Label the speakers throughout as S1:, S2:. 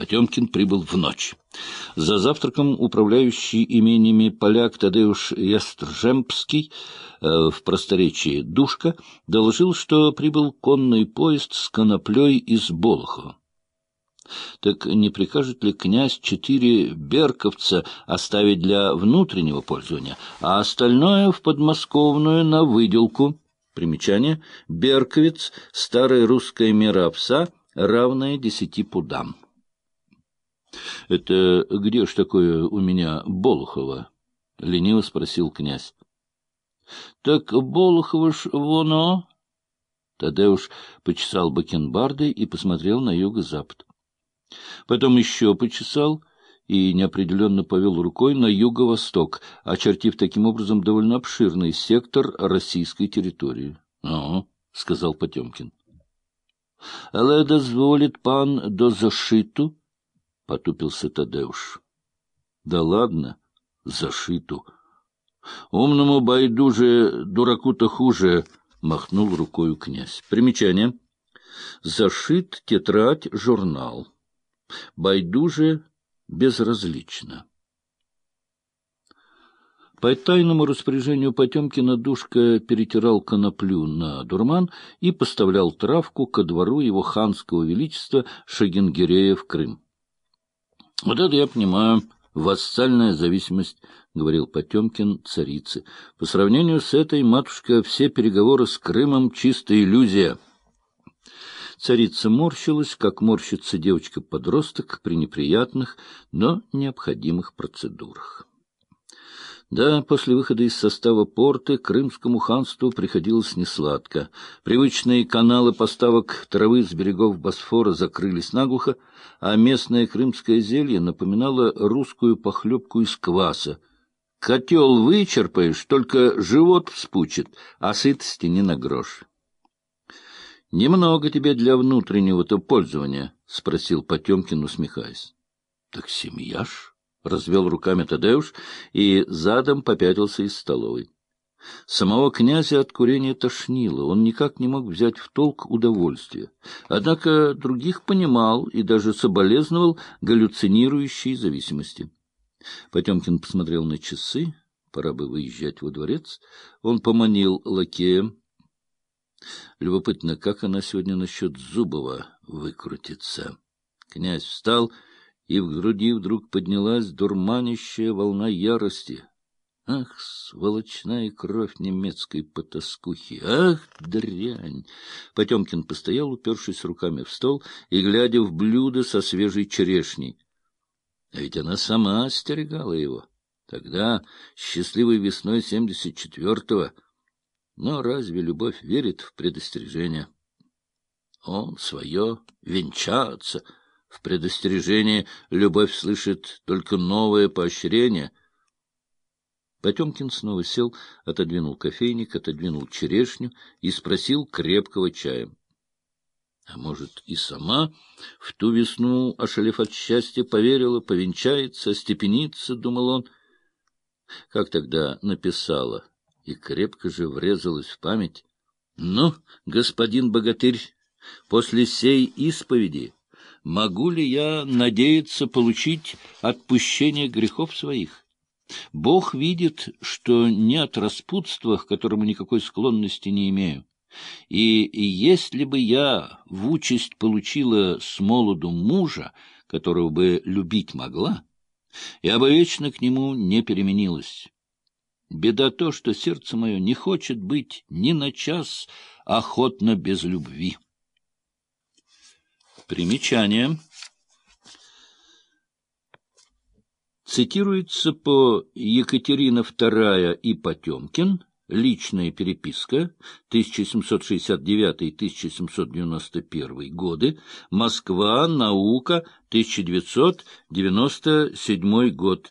S1: Потемкин прибыл в ночь. За завтраком управляющий имениями поляк Тадеуш Ястржемпский э, в просторечии Душка доложил, что прибыл конный поезд с коноплей из Болохова. Так не прикажет ли князь четыре берковца оставить для внутреннего пользования, а остальное в подмосковную на выделку? Примечание. Берковец — старая русская мера овса, равная десяти пудам. — Это где ж такое у меня Болохово? — лениво спросил князь. — Так Болохово ж воно... Тадеуш почесал бакенбарды и посмотрел на юго-запад. Потом еще почесал и неопределенно повел рукой на юго-восток, очертив таким образом довольно обширный сектор российской территории. — Ага, — сказал Потемкин. — Але дозволит пан до зашиту? — потупился Тадеуш. — Да ладно, зашиту. Умному байдуже, дураку-то хуже, — махнул рукою князь. Примечание. Зашит тетрадь, журнал. Байдуже безразлично. По тайному распоряжению Потемкина Душка перетирал коноплю на дурман и поставлял травку ко двору его ханского величества Шагенгерея в Крым. — Вот это я понимаю, вассальная зависимость, — говорил Потемкин царице. — По сравнению с этой, матушка, все переговоры с Крымом — чистая иллюзия. Царица морщилась, как морщится девочка-подросток при неприятных, но необходимых процедурах. Да, после выхода из состава порты крымскому ханству приходилось несладко. Привычные каналы поставок травы с берегов Босфора закрылись наглухо, а местное крымское зелье напоминало русскую похлебку из кваса. Котел вычерпаешь, только живот вспучит, а сытости не на грош. — Немного тебе для внутреннего-то пользования, — спросил Потемкин, усмехаясь. — Так семья ж, — развел руками Тадеуш и задом попятился из столовой. Самого князя от курения тошнило, он никак не мог взять в толк удовольствие. Однако других понимал и даже соболезновал галлюцинирующей зависимости. Потемкин посмотрел на часы, пора бы выезжать во дворец. Он поманил лакея Любопытно, как она сегодня насчет Зубова выкрутится. Князь встал, и в груди вдруг поднялась дурманящая волна ярости. Ах, сволочная кровь немецкой потаскухи! Ах, дрянь! Потемкин постоял, упершись руками в стол и глядя в блюдо со свежей черешней. А ведь она сама остерегала его. Тогда, счастливой весной семьдесят четвертого, но разве любовь верит в предостережение? Он свое венчаться. В предостережении любовь слышит только новое поощрение. Потемкин снова сел, отодвинул кофейник, отодвинул черешню и спросил крепкого чая. А может, и сама в ту весну, ошалев от счастья, поверила, повенчается, степенится, — думал он. Как тогда написала и крепко же врезалась в память. «Ну, господин богатырь, после сей исповеди могу ли я надеяться получить отпущение грехов своих? Бог видит, что не от распутства, к которому никакой склонности не имею. И если бы я в участь получила с молоду мужа, которого бы любить могла, я бы вечно к нему не переменилась». Беда то, что сердце мое не хочет быть ни на час охотно без любви. Примечание. Цитируется по Екатерина II и Потемкин, личная переписка, 1769-1791 годы, Москва, наука, 1997 год.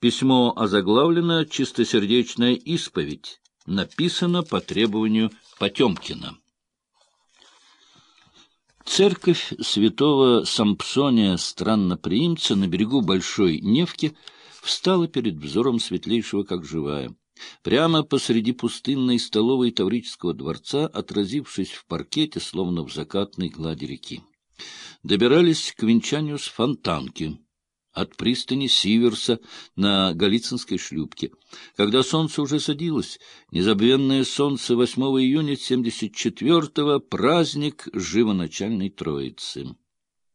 S1: Письмо озаглавлено «Чистосердечная исповедь». Написано по требованию Потемкина. Церковь святого Сампсония Странноприимца на берегу Большой Невки встала перед взором светлейшего, как живая. Прямо посреди пустынной столовой Таврического дворца, отразившись в паркете, словно в закатной глади реки. добирались к венчанию с Фонтанки от пристани Сиверса на Голицынской шлюпке. Когда солнце уже садилось, незабвенное солнце 8 июня 74-го, праздник живоначальной Троицы.